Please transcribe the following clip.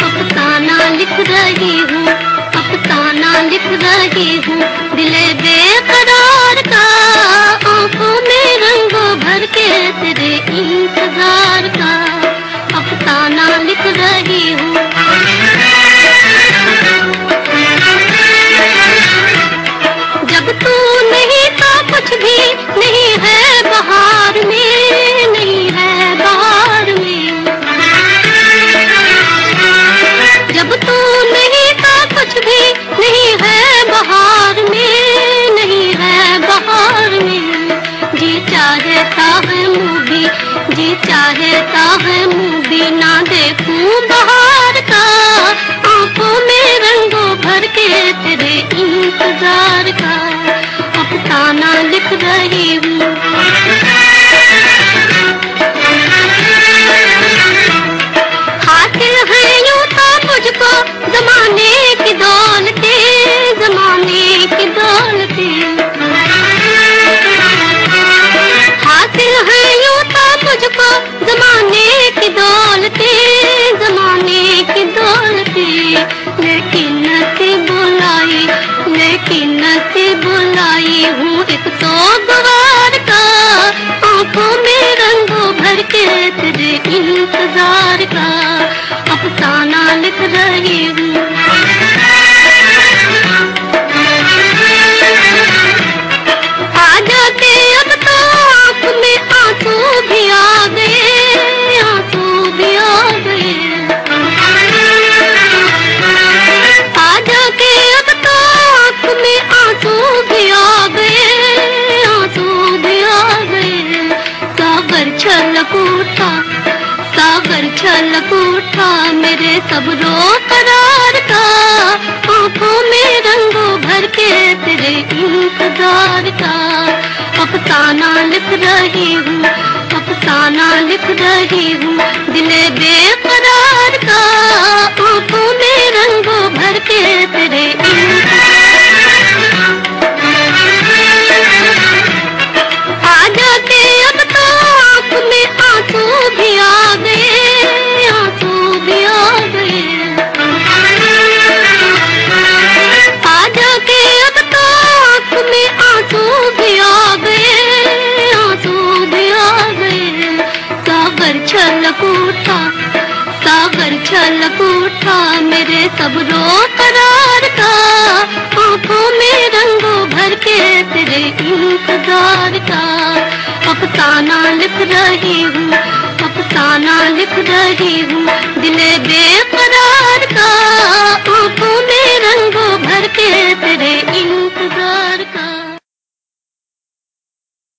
افسانہ لکھ رہی ہوں افسانہ لکھ رہی ہوں۔ چاہتا ہے منہ نہ دیکھوں بہار کا۔ آنکھوں میں رنگوں بھر کے تیرے انتظار کا۔ اب تانا لکھ رہی ہوں لیکن سے بلائی ہوں ایک تو گوار کا۔ آنکھوں میں رنگوں بھر کے تجھے انتظار کا۔ افسانہ لکھ رہی ہوں ساگر چھلک ساگر چھلک اٹھا میرے صبرو قرار کا آنکھوں میں رنگوں بھر کے تیرے انتظار کا افسانہ لکھ رہی ہوں افسانہ لکھ رہی ہوں دل بے اٹھا ساگر چھلک اٹھا میرے صبرو قرار کا۔ آنکھوں میں رنگوں بھر کے تیرے انتظار کا۔ افسانہ لکھ رہی ہوں افسانہ لکھ رہی ہوں دل بے